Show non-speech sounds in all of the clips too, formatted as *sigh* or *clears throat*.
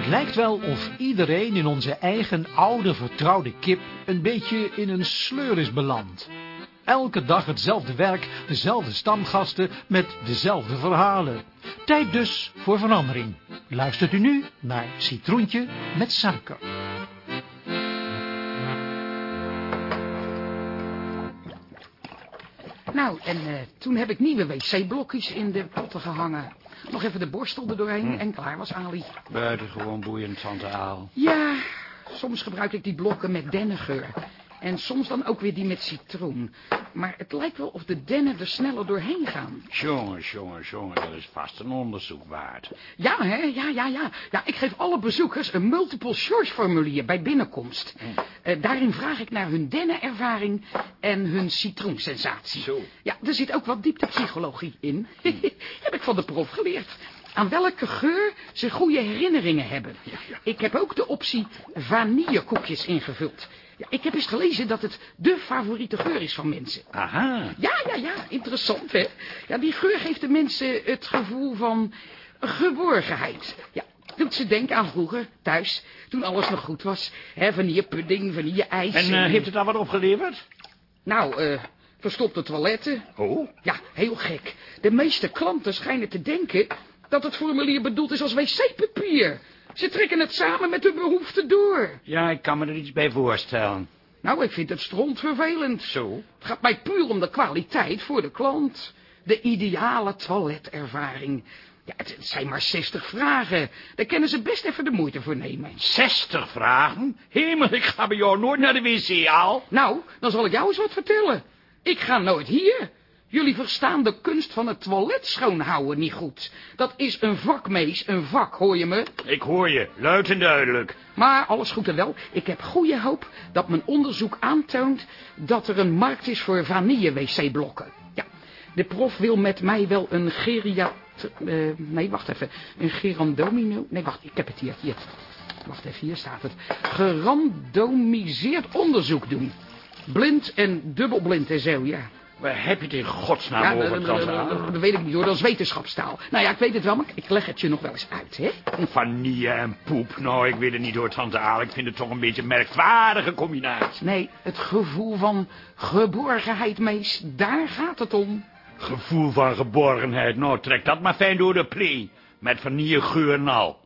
Het lijkt wel of iedereen in onze eigen oude vertrouwde kip een beetje in een sleur is beland. Elke dag hetzelfde werk, dezelfde stamgasten met dezelfde verhalen. Tijd dus voor verandering. Luistert u nu naar Citroentje met suiker. Nou, en eh, toen heb ik nieuwe wc-blokjes in de potten gehangen. Nog even de borstel er doorheen en klaar was Ali. Buitengewoon boeiend, tante Aal. Ja, soms gebruik ik die blokken met dennengeur. En soms dan ook weer die met citroen. Maar het lijkt wel of de dennen er sneller doorheen gaan. Jongen, jongen, jongen, dat is vast een onderzoek waard. Ja, hè? Ja, ja, ja. Ja, ik geef alle bezoekers een multiple choice formulier bij binnenkomst. Eh, daarin vraag ik naar hun dennenervaring en hun citroensensatie. Zo. Ja, er zit ook wat dieptepsychologie in. *laughs* heb ik van de prof geleerd. Aan welke geur ze goede herinneringen hebben. Ik heb ook de optie vanillekoekjes ingevuld. Ja, ik heb eens gelezen dat het de favoriete geur is van mensen. Aha. Ja, ja, ja, interessant, hè? Ja, die geur geeft de mensen het gevoel van geborgenheid. Ja, doet ze denken aan vroeger, thuis, toen alles nog goed was. Hè, vanillepudding, vanille-ijs. En eh, heeft het al wat opgeleverd? Nou, eh, verstopte toiletten. Oh. Ja, heel gek. De meeste klanten schijnen te denken dat het formulier bedoeld is als wc-papier. Ze trekken het samen met hun behoeften door. Ja, ik kan me er iets bij voorstellen. Nou, ik vind het strontvervelend. Zo. Het gaat mij puur om de kwaliteit voor de klant. De ideale toiletervaring. Ja, het, het zijn maar 60 vragen. Daar kunnen ze best even de moeite voor nemen. 60 vragen? Hemel, ik ga bij jou nooit naar de wc, Aal. Nou, dan zal ik jou eens wat vertellen. Ik ga nooit hier. Jullie verstaan de kunst van het toilet schoonhouden niet goed. Dat is een vak, mees, een vak, hoor je me? Ik hoor je, luid en duidelijk. Maar alles goed en wel. Ik heb goede hoop dat mijn onderzoek aantoont dat er een markt is voor vanille-wc-blokken. Ja, de prof wil met mij wel een geria... eh, nee, wacht even. Een gerandomino... Nee, wacht, ik heb het hier. Hier. Wacht even, hier staat het. Gerandomiseerd onderzoek doen. Blind en dubbelblind en zo, ja. Waar heb je het in godsnaam Ja, over, dat, tante dat, Aal? dat- dat weet ik niet hoor, dat is wetenschapstaal. Nou ja, ik weet het wel, maar ik leg het je nog wel eens uit, hè? Vanille en poep. Nou, ik weet het niet hoor, tante Aal. Ik vind het toch een beetje een merkwaardige combinatie. Nee, het gevoel van geborgenheid, mees, daar gaat het om. Gevoel van geborgenheid. Nou, trek dat maar fijn door de plee. Met vanillegeur en al.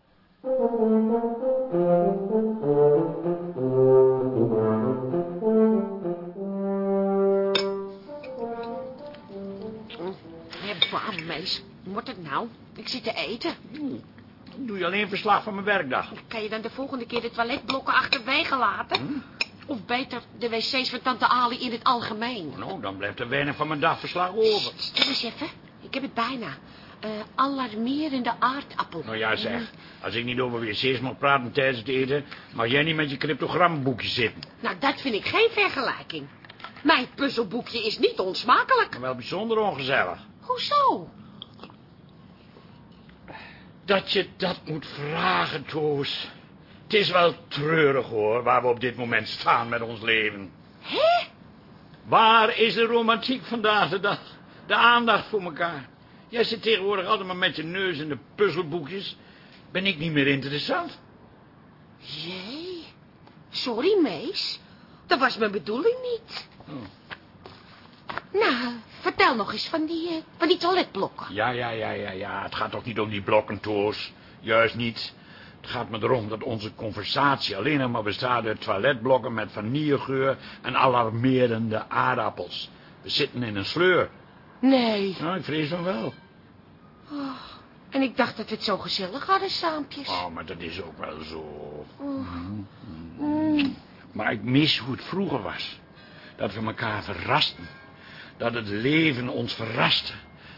Alleen verslag van mijn werkdag. Kan je dan de volgende keer de toiletblokken achterwege laten? Of beter de wc's van tante Ali in het algemeen? Nou, dan blijft er weinig van mijn dagverslag over. Stil eens even. Ik heb het bijna. Eh, alarmerende aardappel. Nou ja, zeg. Als ik niet over wc's mag praten tijdens het eten... mag jij niet met je cryptogramboekje zitten. Nou, dat vind ik geen vergelijking. Mijn puzzelboekje is niet onsmakelijk. Maar wel bijzonder ongezellig. Hoezo? Dat je dat moet vragen, Toos. Het is wel treurig, hoor, waar we op dit moment staan met ons leven. Hé? Waar is de romantiek vandaag de dag? De aandacht voor elkaar. Jij zit tegenwoordig altijd maar met je neus in de puzzelboekjes. Ben ik niet meer interessant? Jee. Sorry, mees. Dat was mijn bedoeling niet. Oh. Nou, vertel nog eens van die, eh, van die toiletblokken. Ja, ja, ja, ja, ja. Het gaat toch niet om die blokken, Toos? Juist niet. Het gaat me erom dat onze conversatie alleen nog maar bestaat uit toiletblokken met vanillegeur en alarmerende aardappels. We zitten in een sleur. Nee. Nou, ik vrees van wel. En ik dacht dat we het zo gezellig hadden, saampjes. Oh, maar dat is ook wel zo. Mm. Maar ik mis hoe het vroeger was. Dat we elkaar verrasten. Dat het leven ons verraste.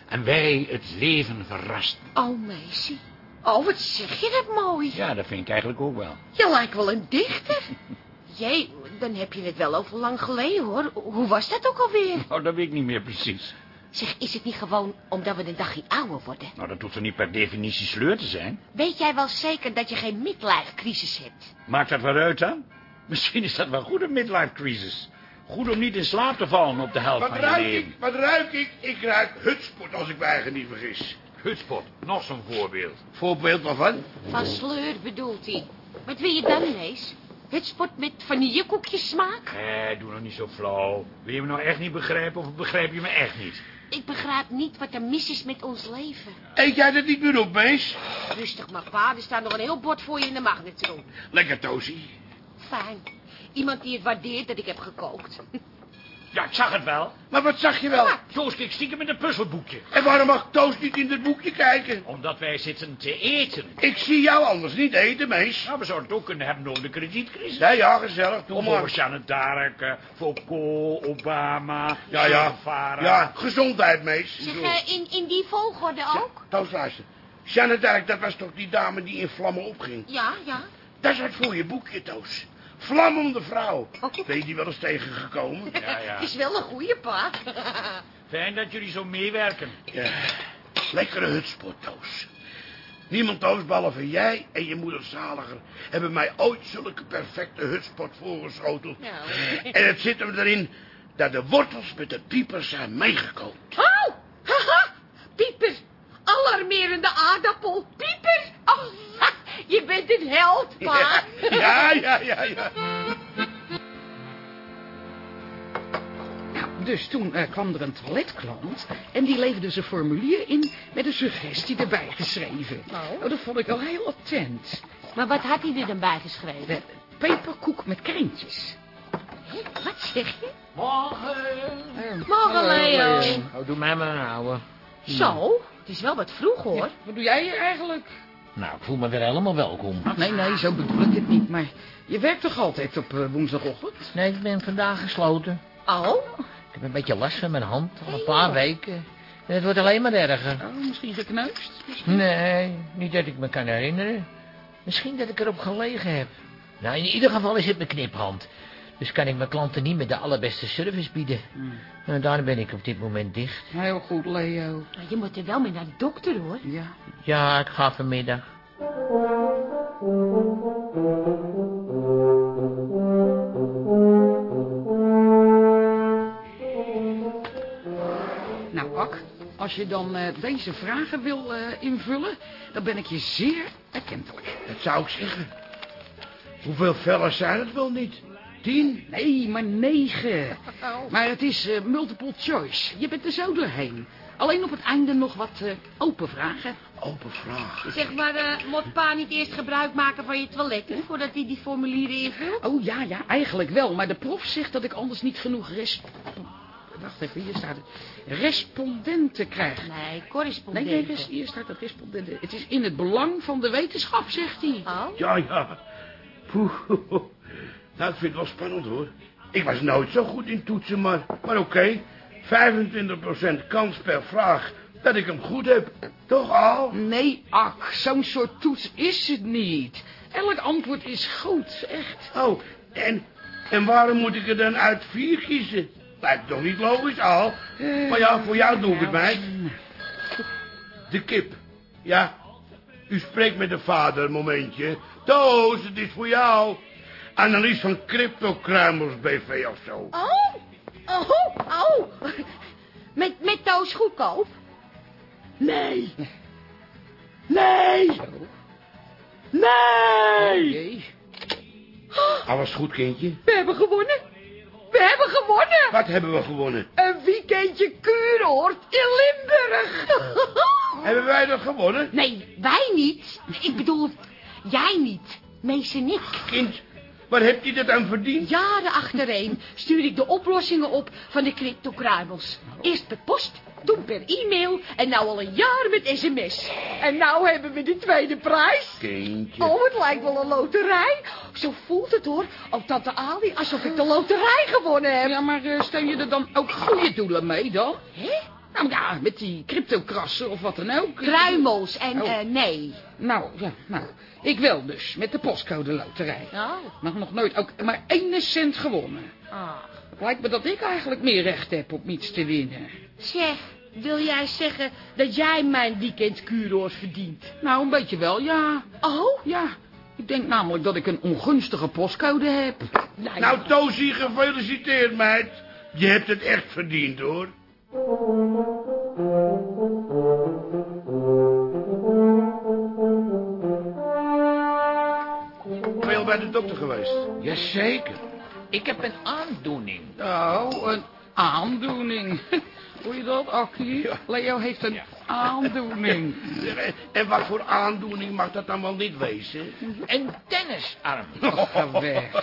En wij het leven verrasten. Oh, meisje. Oh, wat zeg je dat mooi. Ja, dat vind ik eigenlijk ook wel. Je lijkt wel een dichter. *laughs* Jee, dan heb je het wel over lang geleden, hoor. Hoe was dat ook alweer? Nou, dat weet ik niet meer precies. Zeg, is het niet gewoon omdat we een dagje ouder worden? Nou, dat hoeft er niet per definitie sleur te zijn. Weet jij wel zeker dat je geen midlife-crisis hebt? Maakt dat wel uit dan? Misschien is dat wel goed, een midlife crisis. Goed om niet in slaap te vallen op de helft Wat van je ruik leven. ik? Wat ruik ik? Ik ruik hutspoed als ik mij niet vergis. Hutspot, nog zo'n voorbeeld. Voorbeeld waarvan? Van sleur bedoelt hij. Wat wil je dan ineens? Het sport met vanillekoekjes smaak? Hé, doe nog niet zo flauw. Wil je me nou echt niet begrijpen of begrijp je me echt niet? Ik begrijp niet wat er mis is met ons leven. Eet jij dat niet meer op, Mees? Rustig maar, pa. Er staat nog een heel bord voor je in de magnetron. Lekker, Tosie. Fijn. Iemand die het waardeert dat ik heb gekookt. *laughs* Ja, ik zag het wel. Maar wat zag je wel? Toos keek stiekem met een puzzelboekje. En waarom mag Toos niet in het boekje kijken? Omdat wij zitten te eten. Ik zie jou anders niet eten, Mees. Nou, we zouden het ook kunnen hebben door de kredietcrisis. Ja, ja, gezellig. Doe Om maar. over Jeanne d'Arc, eh, Foucault, Obama, Ja, ja. Ja, gezondheid, Mees. Zeg, eh, in, in die volgorde ook? Toos, luister. Jeanne d'Arc, dat was toch die dame die in vlammen opging? Ja, ja. Dat is wat voor je boekje, Toos. Vlam om de vrouw. Oh. Ben je die wel eens tegengekomen? *laughs* Ja, ja. Het is wel een goeie, pa. *laughs* Fijn dat jullie zo meewerken. Ja. Lekkere hutspot, Toos. Niemand, Toos, behalve jij en je moeder Zaliger... hebben mij ooit zulke perfecte hutspot voorgeschoteld. Nou. En het zit hem erin dat de wortels met de piepers zijn meegekookt. Oh! Haha! Pieper! Alarmerende aardappel! Pieper! Oh, *laughs* je bent een held, pa! Ja, ja, ja, ja. Nou, dus toen eh, kwam er een toiletklant en die leverde zijn formulier in met een suggestie erbij geschreven. Oh. dat vond ik wel heel attent. Maar wat had hij er dan bij geschreven? De peperkoek met krentjes. Wat zeg je? Morgen. Morgen, Leo. Oh, doe mij maar een ouwe. Zo, het is wel wat vroeg, hoor. Wat doe jij hier eigenlijk? Nou, ik voel me weer helemaal welkom. Ach, nee, nee, zo bedoel ik het niet. Maar je werkt toch altijd op eh, woensdagochtend? Nee, ik ben vandaag gesloten. Oh? Ik heb een beetje last van mijn hand, al een paar weken. En het wordt alleen maar erger. Oh, misschien gekneusd? Nee, niet dat ik me kan herinneren. Misschien dat ik erop gelegen heb. Nou, in ieder geval is het mijn kniphand. Dus kan ik mijn klanten niet met de allerbeste service bieden. En daarom ben ik op dit moment dicht. Heel goed, Leo. Je moet er wel mee naar de dokter, hoor. Ja. Ja, ik ga vanmiddag. Nou, Ak, als je dan eh, deze vragen wil eh, invullen, dan ben ik je zeer erkentelijk. Dat zou ik zeggen. Hoeveel vellers zijn het wel niet? Tien? Nee, maar negen. Maar het is eh, multiple choice. Je bent er zo doorheen. Alleen op het einde nog wat eh, open vragen. Open vraag. Zeg maar, eh, moet pa niet eerst gebruik maken van je toiletten... voordat hij die formulieren invult? Oh ja, ja, eigenlijk wel. Maar de prof zegt dat ik anders niet genoeg res... Wacht even, hier staat het. Respondenten krijg. Nee, Nee, correspondenten. nee, res- hier staat het respondenten. Het is in het belang van de wetenschap, zegt hij. Oh? Ja, ja. Poeh. *laughs* Nou, ik vind het wel spannend, hoor. Ik was nooit zo goed in toetsen, maar, maar oké. 25% kans per vraag dat ik hem goed heb. Toch al? Nee, Ak, zo'n soort toets is het niet. Elk antwoord is goed, echt. Oh, en, en waarom moet ik er dan uit vier kiezen? Lijkt toch niet logisch, al? Maar ja, voor jou doe ik het, meid. De kip. Ja, u spreekt met de vader, een momentje. Toos, het is voor jou. Analyse van cryptokruimels BV of zo. Oh? Oh, oh. Met, met Toos goedkoop? Nee. Nee. Nee. Jee. Alles goed, kindje? We hebben gewonnen. We hebben gewonnen. Wat hebben we gewonnen? Een weekendje kuuroord in Limburg. *laughs* Hebben wij dat gewonnen? Nee, wij niet. Ik bedoel, jij niet. Mees en ik. Kind, waar heb je dat aan verdiend? Jaren achtereen stuur ik de oplossingen op van de cryptokruimels. Eerst per post, toen per e-mail en nou al een jaar met sms. En nou hebben we de tweede prijs. Kindje. Oh, het lijkt wel een loterij. Zo voelt het hoor, op tante Ali, alsof ik de loterij gewonnen heb. Ja, maar eh, steun je er dan ook goede doelen mee dan? Hè? Nou ja, met die cryptokrassen of wat dan ook. Kruimels en Oh. eh, nee. Nou, ja, nou. Ik wel dus, met de postcode loterij. Oh. Maar nog nooit ook maar één cent gewonnen. Ah. Het lijkt me dat ik eigenlijk meer recht heb om iets te winnen. Zeg, wil jij zeggen dat jij mijn weekend kuuroord verdient? Nou, een beetje wel, ja. Oh? Ja, ik denk namelijk dat ik een ongunstige postcode heb. Nou, Toosie, gefeliciteerd, meid. Je hebt het echt verdiend, hoor. Ben je al bij de dokter geweest? Jazeker. Ik heb een aandoening. Oh, een aandoening. *laughs* Hoe je dat, Akki? Leo heeft een aandoening. *laughs* En wat voor aandoening mag dat dan wel niet wezen? Een tennisarm. *laughs* Oh,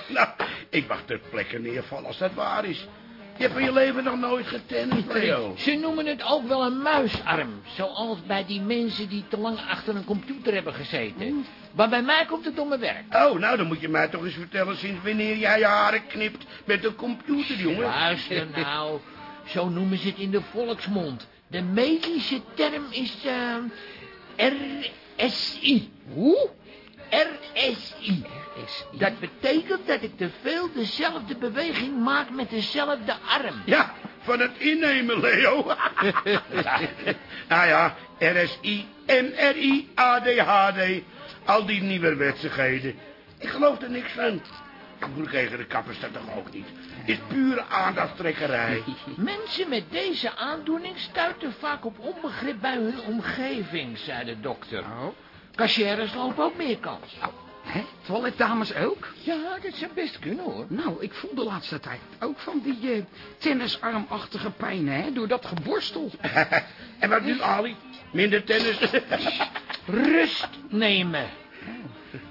nou, ik mag ter plekke neervallen als dat waar is. Je hebt in je leven nog nooit getennist, Leo. Ze noemen het ook wel een muisarm. Zoals bij die mensen die te lang achter een computer hebben gezeten. Maar bij mij komt het om mijn werk. Oh, nou, dan moet je mij toch eens vertellen sinds wanneer jij je haren knipt met een computer, jongen. Luister *laughs* nou. Zo noemen ze het in de volksmond. De medische term is eh, RSI. Hoe? RSI. Dat betekent dat ik te veel dezelfde beweging maak met dezelfde arm. Ja, van het innemen, Leo. nou *laughs* ja, RSI, MRI, ADHD. Al die nieuwerwetsigheden. Ik geloof er niks van. Broer tegen de kappers dat toch ook niet. Is pure aandachttrekkerij. *laughs* Mensen met deze aandoening stuiten vaak op onbegrip bij hun omgeving, zei de dokter. Oh. Cachères lopen ook meer kans. Hè? Toiletdames ook? Ja, dat zou best kunnen, hoor. Nou, ik voel de laatste tijd ook van die eh, tennisarmachtige pijn, hè? Door dat geborstel. *laughs* en wat nu, Ali? Minder tennis? *laughs* Rust nemen.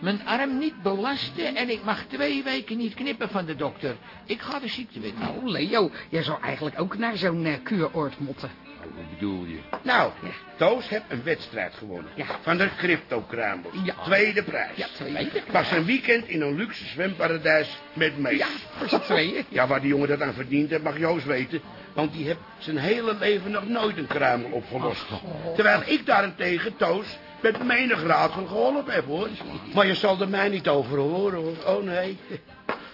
Mijn arm niet belasten en ik mag twee weken niet knippen van de dokter. Ik ga de ziektewet nou. Oh, Leo, jij zou eigenlijk ook naar zo'n eh, kuuroord moeten. Wat bedoel je? nou, Toos heeft een wedstrijd gewonnen. Ja. Van de crypto-kruimels. Ja. Tweede prijs. Ja, tweede. Was een weekend in een luxe zwemparadijs met Mees. Ja, voor z'n tweeën. *laughs* Ja, waar die jongen dat aan verdiend heeft, mag Joost weten. Want die heeft zijn hele leven nog nooit een kruimel opgelost. Terwijl ik daarentegen, Toos, met menig raadsel geholpen heb, hoor. Maar je zal er mij niet over horen, hoor. Oh, nee.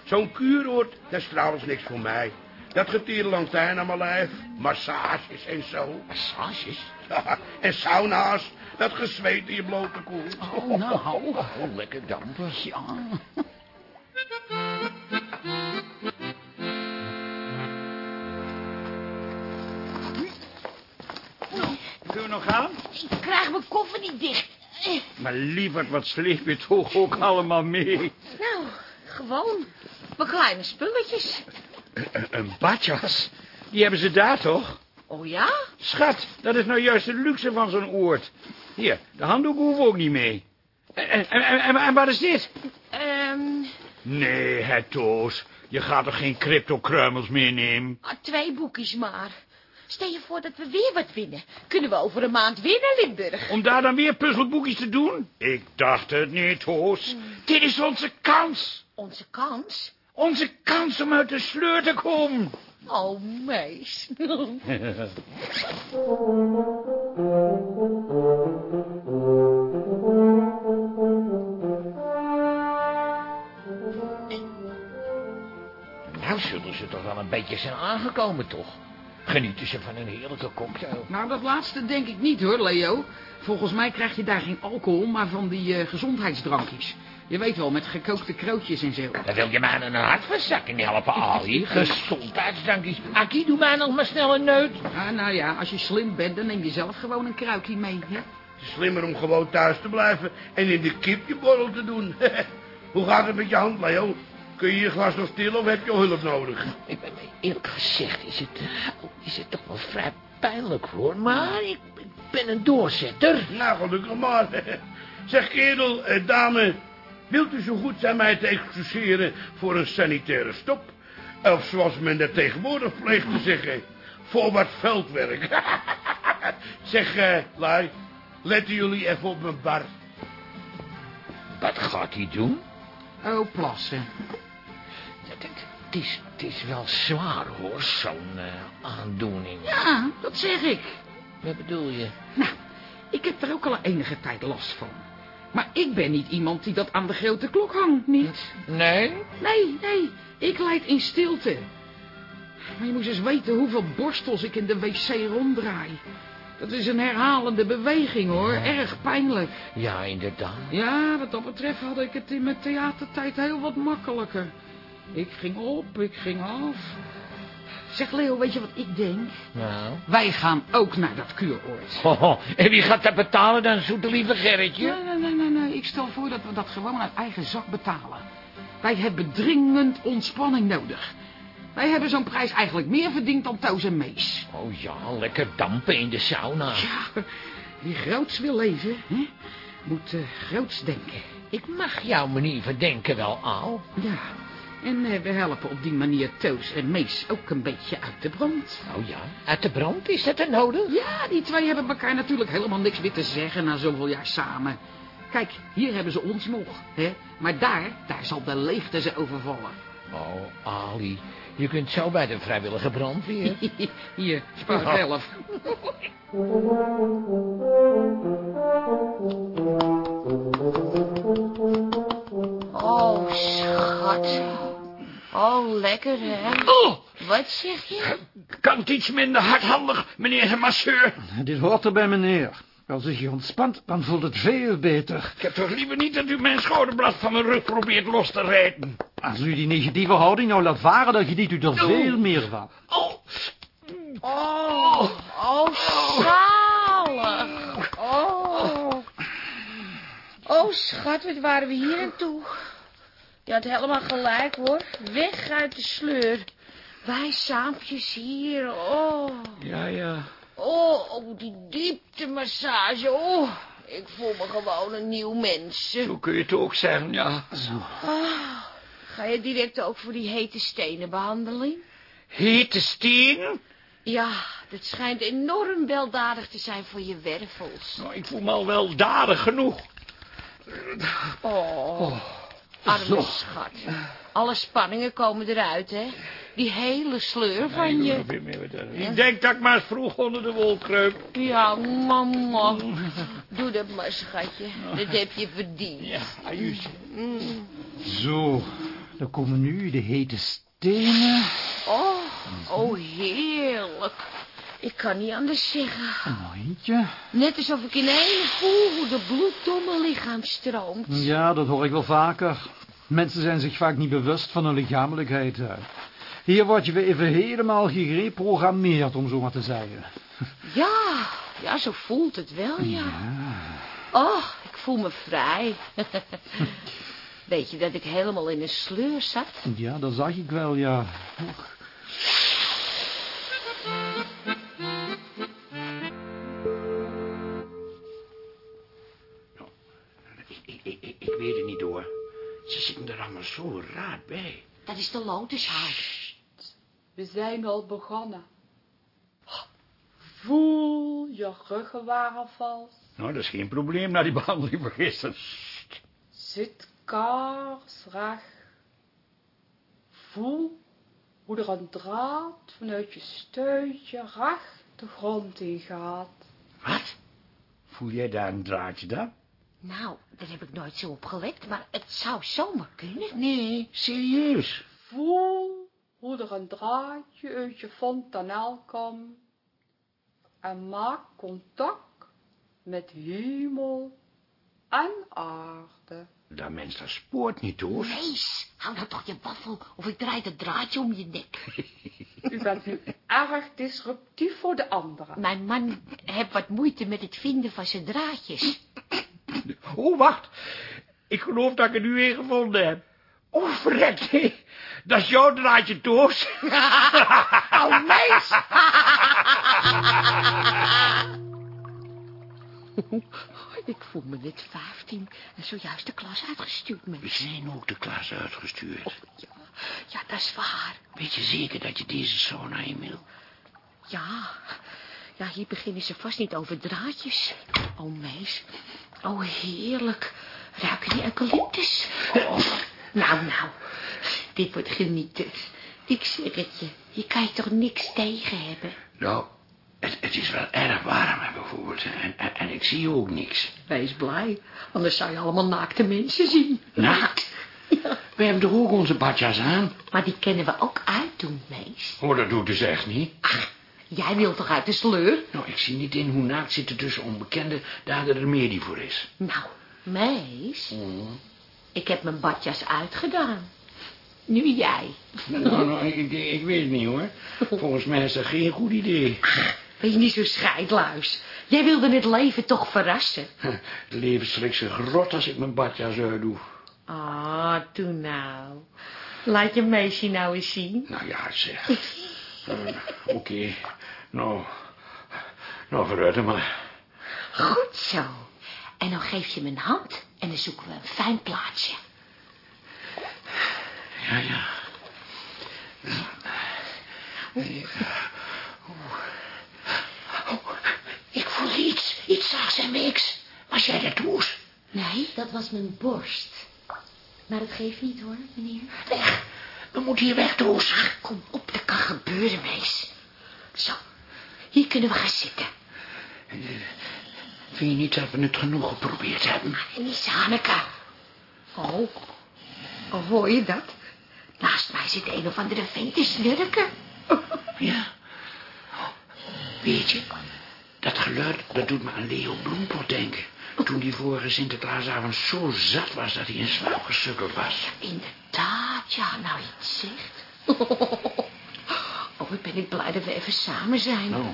Zo'n kuuroord, dat is trouwens niks voor mij. Dat getierenlantijn aan mijn lijf, massages en zo. Massages? Ja, *laughs* en sauna's, dat gezweet in je blote koel. Oh, nou. *laughs* Oh, lekker dampen. Ja. Ik krijg mijn koffer niet dicht. Maar lieverd, wat sleep je toch ook allemaal mee? Nou, gewoon. Mijn kleine spulletjes. Een, een badjas? Die hebben ze daar toch? Oh ja? Schat, dat is nou juist de luxe van zo'n oord. Hier, de handdoeken hoeven ook niet mee. En, en, en, en, wat is dit? Ehm, Nee, het Toos. Je gaat toch geen crypto-kruimels meenemen? ah, twee boekjes maar. Stel je voor dat we weer wat winnen. Kunnen we over een maand weer naar Limburg? Om daar dan weer puzzelboekjes te doen? Ik dacht het niet, Toos. Dit is onze kans. Onze kans? Onze kans om uit de sleur te komen. Oh, meis. *laughs* Nou zullen ze toch wel een beetje zijn aangekomen, toch? Genieten ze van een heerlijke cocktail. Nou, dat laatste denk ik niet hoor, Leo. Volgens mij krijg je daar geen alcohol, maar van die eh, gezondheidsdrankjes. Je weet wel, met gekookte krootjes en zo. Dan wil je mij aan een hartverzakking helpen, *laughs* Ali. Gezondheidsdrankjes. Aki, doe mij nog maar snel een neut. Ah, nou ja, als je slim bent, dan neem je zelf gewoon een kruikje mee. Hè? Het is slimmer om gewoon thuis te blijven en in de kip je borrel te doen. *laughs* Hoe gaat het met je hand, Leo? Kun je je glas nog stillen of heb je hulp nodig? Ik ben eerlijk gezegd is het, is het toch wel vrij pijnlijk hoor. Maar ik, ik ben een doorzetter. Nou, gelukkig maar. Zeg, kerel, eh, dame, wilt u zo goed zijn mij te excuseren voor een sanitaire stop? Of zoals men dat tegenwoordig pleegt te zeggen, voor wat veldwerk. *laughs* zeg, eh, lui, letten jullie even op mijn bar. Wat gaat hij doen? Oh, plassen. Het, is, het is wel zwaar hoor, zo'n eh, aandoening. Ja, dat zeg ik. Wat bedoel je? Nou, ik heb er ook al enige tijd last van. Maar ik ben niet iemand die dat aan de grote klok hangt, niet. Nee? Nee, nee, ik leid in stilte. Maar je moest eens weten hoeveel borstels ik in de wc ronddraai. Dat is een herhalende beweging, hoor. Erg pijnlijk. Ja, inderdaad. Ja, wat dat betreft had ik het in mijn theatertijd heel wat makkelijker. Ik ging op, ik ging af. Zeg, Leo, weet je wat ik denk? Nou. Wij gaan ook naar dat kuuroord. *laughs* Hoho, en wie gaat dat betalen dan, zoete lieve Gerritje? Nee, nee, nee, nee, nee. Ik stel voor dat we dat gewoon uit eigen zak betalen. Wij hebben dringend ontspanning nodig. Wij hebben zo'n prijs eigenlijk meer verdiend dan Toos en Mees. Oh ja, lekker dampen in de sauna. Ja, wie groots wil leven, hè, moet eh, groots denken. Ik mag jouw manier van denken wel, Al. Ja, en eh, we helpen op die manier Toos en Mees ook een beetje uit de brand. Oh ja, uit de brand is dat er nodig? Ja, die twee hebben elkaar natuurlijk helemaal niks meer te zeggen na zoveel jaar samen. Kijk, hier hebben ze ons nog, hè. Maar daar, daar zal de leegte ze overvallen. Oh, Ali, je kunt zo bij de vrijwillige brandweer. *laughs* Hier, spaar zelf. *laughs* Oh, schat. Oh, lekker, hè? Oh, Wat zeg je? kan het iets minder hardhandig, meneer de masseur? Dit hoort er bij meneer. Als u je ontspant, dan voelt het veel beter. Ik heb toch liever niet dat u mijn schouderblad van mijn rug probeert los te rijden. Als u die negatieve houding nou laat varen, dan geniet u er veel meer van. Oh, Oh, oh, zalig. Oh. Oh, schat, wat waren we hier aan toe? Je had helemaal gelijk, hoor. Weg uit de sleur. Wij saampjes hier, oh. ja, ja. Oh, oh, die dieptemassage, oh. Ik voel me gewoon een nieuw mens. Zo kun je het ook zeggen, ja. Ah, ga je direct ook voor die hete stenen behandeling? Hete steen? Ja, dat schijnt enorm weldadig te zijn voor je wervels. Nou, ik voel me al wel dadig genoeg. Oh, arme schat. Alle spanningen komen eruit, hè? Die hele sleur van je. Ik denk dat ik maar eens vroeg onder de wol kruip. Ja, mama. Doe dat maar, schatje. Dat heb je verdiend. Ja, ajuutje. Zo, dan komen nu de hete stenen. Oh, oh, heerlijk. Ik kan niet anders zeggen. Eentje. Net alsof ik in één voel hoe de bloed door mijn lichaam stroomt. Ja, dat hoor ik wel vaker. Mensen zijn zich vaak niet bewust van hun lichamelijkheid. Hier word je weer even helemaal gereprogrammeerd, om zo maar te zeggen. Ja, ja, zo voelt het wel, ja. Oh, ik voel me vrij. *laughs* Weet je dat ik helemaal in een sleur zat? Ja, dat zag ik wel, ja. Niet hoor. Ze zitten er allemaal zo raar bij. Dat is de lotushout. We zijn al begonnen. Voel je ruggenwagen vast. Nou, dat is geen probleem na die behandeling van gisteren. Zit kaarsrecht. Voel hoe er een draad vanuit je stuitje recht de grond in gaat. Wat? Voel jij daar een draadje dan? Nou, daar heb ik nooit zo op gelet, maar het zou zomaar kunnen. Nee, serieus. Voel hoe er een draadje uit je fontanel komt. En maak contact met hemel en aarde. Dat mens, dat spoort niet hoor. Mees, hou nou toch je waffel of ik draai het draadje om je nek. *laughs* U bent nu erg disruptief voor de anderen. Mijn man heeft wat moeite met het vinden van zijn draadjes. Oh, wacht. Ik geloof dat ik het nu weer gevonden heb. Oh, verrek, nee. Dat is jouw draadje, Toos. *laughs* Oh, mees! *laughs* ik voel me net 15 en zojuist de klas uitgestuurd, We mees. zijn ook de klas uitgestuurd. Ja, ja, dat is waar. Weet je zeker dat je deze sauna in wil? Ja, ja, hier beginnen ze vast niet over draadjes. Oh, mees. Oh, heerlijk. Ruiken die eucalyptus? Oh, nou, nou. Dit wordt genieten. Ik zeg het je. Je kan je toch niks tegen hebben? Nou, het, het is wel erg warm, hè, bijvoorbeeld. En, en, en ik zie ook niks. Wees blij, anders zou je allemaal naakte mensen zien. Naakt? We hebben toch ook onze badjas aan? Maar die kennen we ook uitdoen, mees. Oh, dat doet dus echt niet. Jij wilt toch uit de sleur? Nou, ik zie niet in hoe naakt zitten tussen onbekenden... daar er een remedie voor is. Nou, mees. Ik heb mijn badjas uitgedaan. Nu jij. Nou, nou, ik, ik, ik weet het niet, hoor. Volgens mij is dat geen goed idee. Ben je niet zo scheidluis? Jij wilde het leven toch verrassen? Het leven schrikt zich rot als ik mijn badjas uitdoe. Ah, doe nou. Laat je meisje nou eens zien. Nou ja, zeg. *laughs* Eh, Oké. Nou, nou vooruit dan maar. Goed zo. En dan geef je me een hand en dan zoeken we een fijn plaatsje. Ja, ja. Ik voel iets. Iets zachts en weeks. Was jij dat Toes? Nee, dat was mijn borst. Maar dat geeft niet hoor, meneer. Weg. We moeten hier weg. Ach, kom op, dat kan gebeuren, meis. Zo. Hier kunnen we gaan zitten. Vind je niet dat we het genoeg geprobeerd hebben? En die is Hanneke. Oh. Oh, hoor je dat? Naast mij zit een of andere vent te snurken. *laughs* Ja. Weet je, dat geluid, dat doet me aan Leo Bloempot denken. Toen die vorige Sinterklaasavond zo zat was dat hij in slaap gesukkeld was. Inderdaad, ja, nou je zegt. *laughs* Oh, ben ik blij dat we even samen zijn. Nou.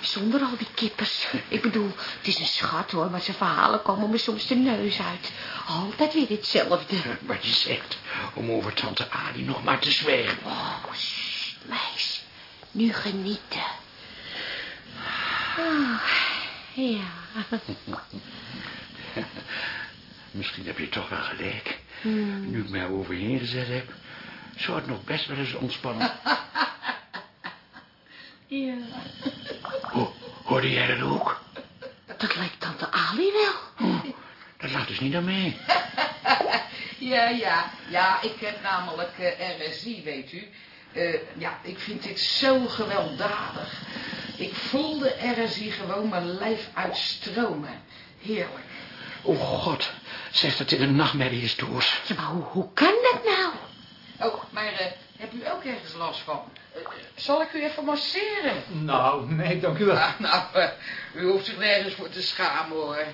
Zonder al die kippers. Ik bedoel, het is een schat hoor, maar zijn verhalen komen me soms de neus uit. Altijd weer hetzelfde. Wat je zegt, om over tante Ali nog maar te zwijgen. Oh, sst, meis. Nu genieten. Oh, ja. *laughs* Misschien heb je toch wel gelijk. Nu ik mij overheen gezet heb, zou het nog best wel eens ontspannen. *laughs* Ja. Ho, hoorde jij dat ook? Dat lijkt tante Ali wel. Dat lag dus niet aan mij. *laughs* Ja, ja. Ja, ik heb namelijk eh, RSI, weet u. Eh, ja, ik vind dit zo gewelddadig. Ik voelde RSI gewoon mijn lijf uitstromen. Heerlijk. Oh god, zegt dat dit een nachtmerrie is. Ja, maar hoe, hoe kan dat nou? Oh, maar eh, heb u ook ergens last van? Eh, zal ik u even masseren? Nou, nee, dank u wel. Ah, nou, eh, u hoeft zich nergens voor te schamen, hoor.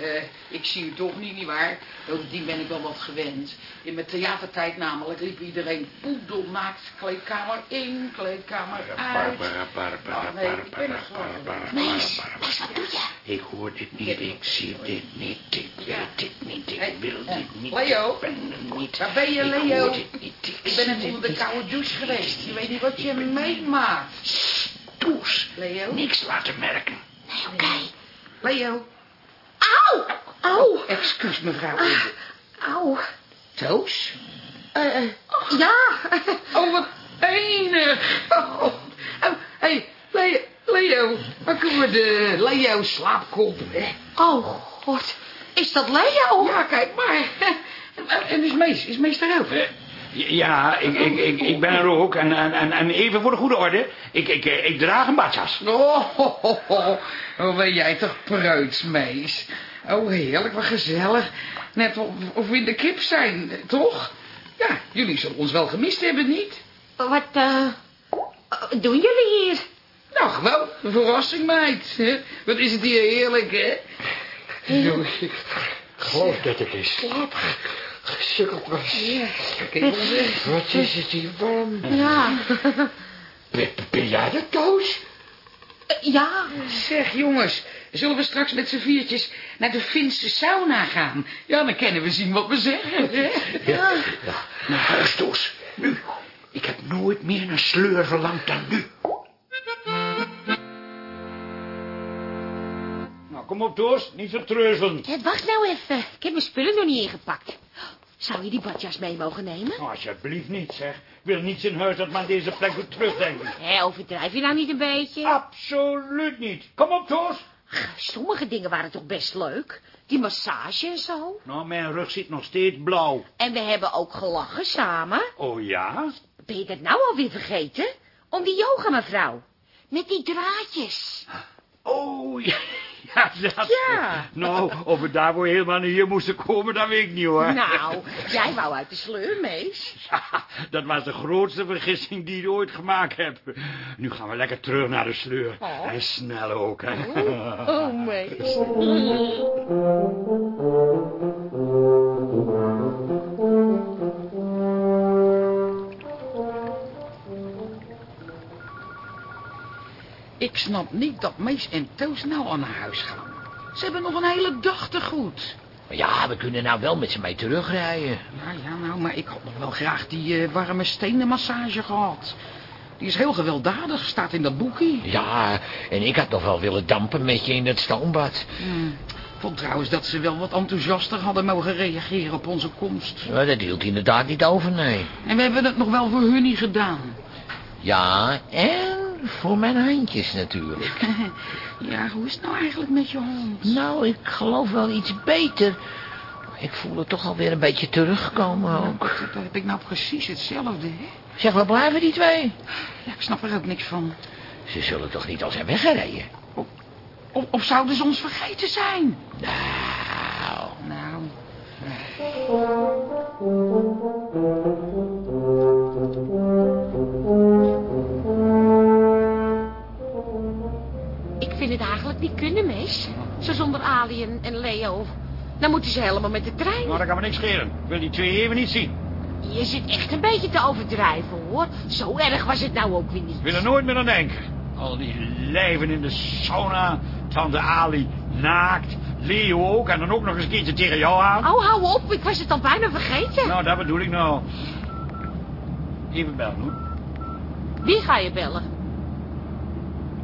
Eh, ik zie u toch niet, nietwaar? Bovendien ben ik wel wat gewend. In mijn theatertijd namelijk liep iedereen poedelnaakt. Kleedkamer in, kleedkamer uit. Oh, nee, ik ben er gewoon meis, wat doe je? Ik hoor dit niet, ik zie dit niet, ik weet dit niet, ik wil dit niet, Leo? ik ben niet. Waar ben je, Ik Leo? hoor dit niet, ik Ik ben dit onder de niet. Koude douche geweest. Je weet niet wat je meemaakt. Toes, Leo? niks laten merken. Nee, oké. Leo? Auw! Auw! Excuus, mevrouw. Auw. Toos? Eh, eh, ja. *laughs* Oh, wat enig. Oh, hey, Leo, Leo, waar komen de Leo slaapkop? Oh, god. Is dat Leo? Ja, kijk maar. *laughs* En is Mees, is Mees daar ook? Eh, Ja, ik, ik, ik, ik ben er ook. En, en, en- en even voor de goede orde. Ik, ik, eh, ik draag een badjas. Oh, ho, ho, ho. oh, ben jij toch preuts, Mees. Oh, heerlijk, wat gezellig. Net of, of we in de kip zijn, toch? Ja, jullie zullen ons wel gemist hebben, niet? Wat, eh, wat doen jullie hier? Nou, gewoon, een verrassing, meid. hè? Wat is het hier heerlijk, hè? Ik geloof dat ik in slaap gesukkeld was. Ja. Wat is het hier warm. Ja. Ben, ben jij dat, Toos? Eh, Ja. Zeg, jongens, zullen we straks met z'n viertjes naar de Finse sauna gaan? Ja, dan kunnen we zien wat we zeggen, hè? Ja. Naar huis, Toos. Nu. Ik heb nooit meer naar sleur verlangd dan nu. Nou, kom op, Toos. Niet zo treuzelen. Eh, Wacht nou even. Ik heb mijn spullen nog niet ingepakt. Zou je die badjas mee mogen nemen? Nou, alsjeblieft niet, zeg. Ik wil niets in huis dat me aan deze plek doet terugdenken. Hé, overdrijf je nou niet een beetje? Absoluut niet. Kom op, Toos. Sommige dingen waren toch best leuk? Die massage en zo. Nou, mijn rug zit nog steeds blauw. En we hebben ook gelachen samen. Oh ja? Ben je dat nou alweer vergeten? Om die yoga, mevrouw. Met die draadjes. Oh, ja, ja dat. Ja. Nou, of we daarvoor helemaal naar hier moesten komen, dat weet ik niet, hoor. Nou, jij wou uit de sleur, mees. Ja, dat was de grootste vergissing die ik ooit gemaakt heb. Nu gaan we lekker terug naar de sleur. Oh. En snel ook, hè. Oh, mees. *laughs* Ik snap niet dat Mees en Toos nou al naar huis gaan. Ze hebben nog een hele dag te goed. Ja, we kunnen nou wel met z'n mee terugrijden. Ja, ja, nou, maar ik had nog wel graag die eh, warme stenen massage gehad. Die is heel gewelddadig, staat in dat boekje. Ja, en ik had nog wel willen dampen met je in het stoombad. Hmm. Ik vond trouwens dat ze wel wat enthousiaster hadden mogen reageren op onze komst. Ja, dat hield inderdaad niet over, nee. En we hebben het nog wel voor hun niet gedaan. Ja, en voor mijn handjes natuurlijk. *laughs* Ja, hoe is het nou eigenlijk met je hond? Nou, ik geloof wel iets beter. Ik voel het toch alweer een beetje terugkomen ook. Dat, dat heb ik nou precies hetzelfde, hè? Zeg, waar blijven die twee? Ja, ik snap er ook niks van. Ze zullen toch niet al zijn weggereden? Of, of zouden ze ons vergeten zijn? Nou, Nou, niet kunnen, mees. Zo zonder Ali en, en Leo. Dan moeten ze helemaal met de trein. Nou, dat kan me niks schelen. Ik wil die twee even niet zien. Je zit echt een beetje te overdrijven, hoor. Zo erg was het nou ook weer niet. Ik wil er nooit meer aan denken. Al die lijven in de sauna. Tante Ali naakt. Leo ook. En dan ook nog eens een keertje tegen jou aan. Oh, hou op. Ik was het al bijna vergeten. Nou, dat bedoel ik nou. Even bellen, hoor. Wie ga je bellen?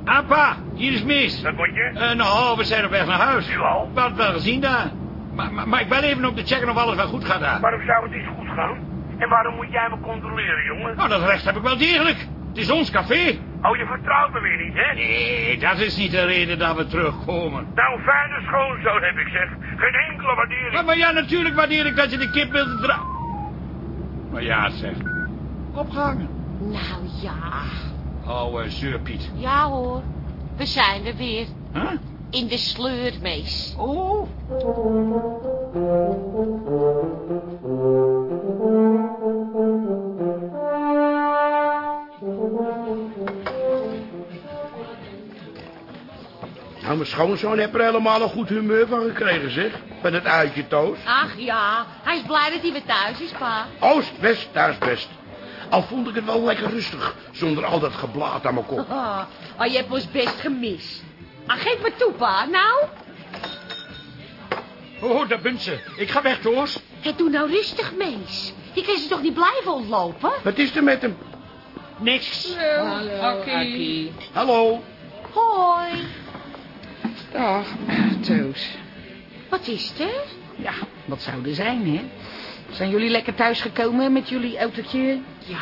Appa, hier is Mees. Wat moet je? Eh, nou, we zijn op weg naar huis. Nu al? We hadden het wel gezien daar. Maar, maar, maar ik ben even om te checken of alles wel goed gaat daar. Waarom zou het niet goed gaan? En waarom moet jij me controleren, jongen? Nou, dat recht heb ik wel degelijk. Het is ons café. Oh, je vertrouwt me weer niet, hè? Nee, dat is niet de reden dat we terugkomen. Nou, fijne schoonzoon heb ik zeg. Geen enkele waardering. Maar, maar ja, natuurlijk waardeer ik dat je de kip wilt dra... Maar ja, zeg. Opgehangen. Nou ja. Oude zeurpiet. Ja hoor. We zijn er weer. Huh? In de sleur, mees. Oh. Nou, mijn schoonzoon heeft er helemaal een goed humeur van gekregen, zeg. Met het uitje toos. Ach ja, hij is blij dat hij weer thuis is, pa. Oost, west, thuis, best. Al vond ik het wel lekker rustig, zonder al dat geblaat aan mijn kop. *laughs* Oh, oh, je hebt ons best gemist. Ah, geef me toe, pa. Nou? Oh, daar bent ze. Ik ga weg, Toos. Hé, doe nou rustig, mees. Die kan ze toch niet blijven ontlopen? Wat is er met hem? Niks. Hallo, Akkie. Hallo? Hoi. Dag, *clears throat* Toos. Wat is er? Ja, wat zou er zijn, hè? Zijn jullie lekker thuisgekomen met jullie autootje? Ja,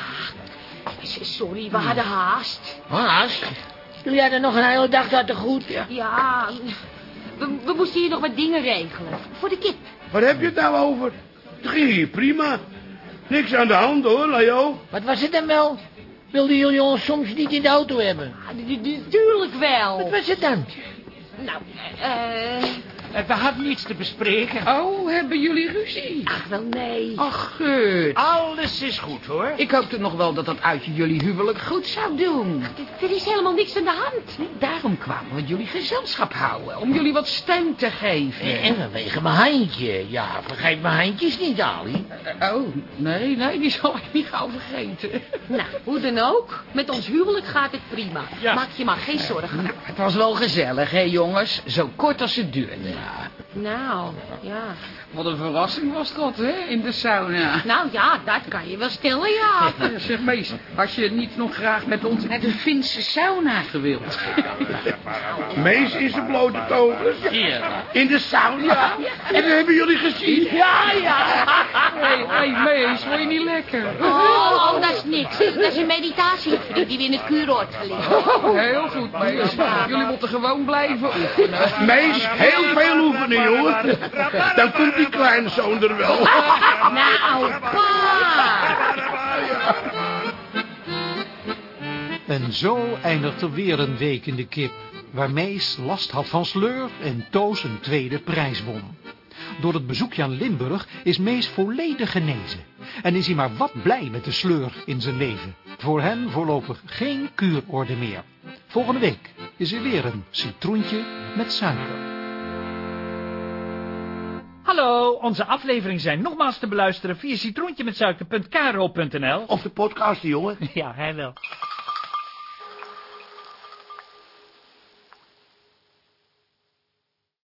sorry, we hadden haast. Haast? Jullie hadden nog een hele dag daar te goed. Ja. Ja, we, we moesten hier nog wat dingen regelen. Voor de kip. Waar heb je het nou over? Het ging hier prima. Niks aan de hand, hoor, Leo. Wat was het dan wel? Wilden jullie ons soms niet in de auto hebben? Ah, du- du- Tuurlijk Wat wel. was het dan? Nou, eh... We hadden niets te bespreken. Oh, hebben jullie ruzie? Ach, wel nee. Ach, gut. Alles is goed, hoor. Ik hoopte nog wel dat dat uitje jullie huwelijk goed zou doen. Er- Er is helemaal niks aan de hand. Daarom kwamen we jullie gezelschap houden. Om jullie wat steun te geven. En vanwege mijn handje. Ja, vergeet mijn handjes niet, Ali. Eh, Oh, nee, nee, die zal ik niet gauw vergeten. Nou, hoe dan ook. Met ons huwelijk gaat het prima. Ja. Maak je maar geen zorgen. Nou, het was wel gezellig, hè, jongens? Zo kort als het duurde. Nou, ja. Wat een verrassing was dat, hè, in de sauna. Nou ja, dat kan je wel stellen, ja. *laughs* Eh, Zeg, mees, had je niet nog graag met ons naar de Finse sauna gewild? Mees in zijn blote togen. In de sauna. En dat hebben jullie gezien. Ja, ja. Hé, hey, mees, word je niet lekker? Oh, oh, dat is niks. Dat is een meditatieoefening die we in het kuuroord geleerd Heel goed, mees. Jullie moeten gewoon blijven oefenen. Mees, heel veel oefenen, jongen. Dan komt die kleinzoon er wel. Nou, pa! En zo eindigt er weer een week in de kip, waar Mees last had van sleur en Toos een tweede prijs won. Door het bezoekje aan Limburg is Mees volledig genezen. En is hij maar wat blij met de sleur in zijn leven. Voor hem voorlopig geen kuurorde meer. Volgende week is er weer een citroentje met suiker. Hallo, onze afleveringen zijn nogmaals te beluisteren via citroentje met suiker.kro.nl. Of de podcast, jongen. *laughs* Ja, hij wel.